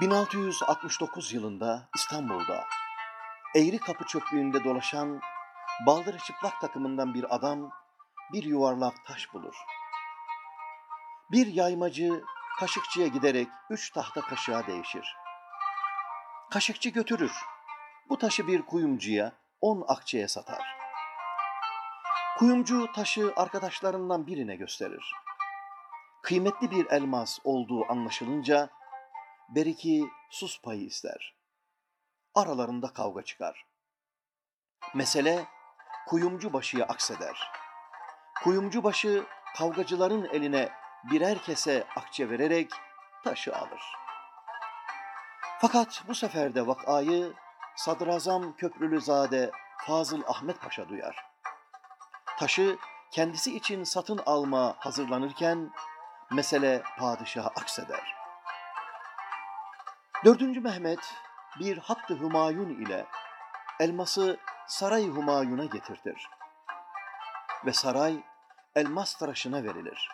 1669 yılında İstanbul'da Eğri Kapı çöplüğünde dolaşan baldırı çıplak takımından bir adam bir yuvarlak taş bulur. Bir yaymacı kaşıkçıya giderek üç tahta kaşığa değişir. Kaşıkçı götürür. Bu taşı bir kuyumcuya on akçeye satar. Kuyumcu taşı arkadaşlarından birine gösterir. Kıymetli bir elmas olduğu anlaşılınca Beriki sus payı ister. Aralarında kavga çıkar. Mesele kuyumcu başıya akseder. Kuyumcu başı kavgacıların eline birer kese akçe vererek taşı alır. Fakat bu sefer de vakayı Sadrazam Köprülüzade Fazıl Ahmet Paşa duyar. Taşı kendisi için satın alma hazırlanırken mesele padişaha akseder. Dördüncü Mehmet bir hattı Hümayun ile elması Saray Hümayun'a getirtir. Ve saray elmas tıraşına verilir.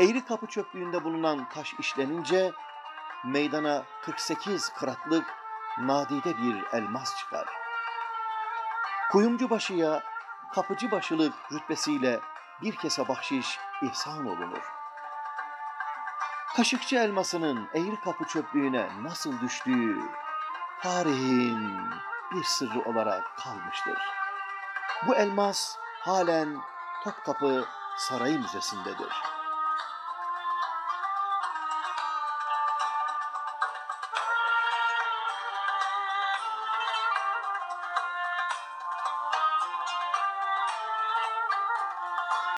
Eğri kapı çöplüğünde bulunan taş işlenince meydana 48 kıratlık nadide bir elmas çıkar. Kuyumcu başıya kapıcı başılık rütbesiyle bir kese bahşiş ihsan olunur. Kaşıkçı elmasının eğri kapı çöplüğüne nasıl düştüğü tarihin bir sırrı olarak kalmıştır. Bu elmas halen Topkapı Sarayı Müzesi'ndedir.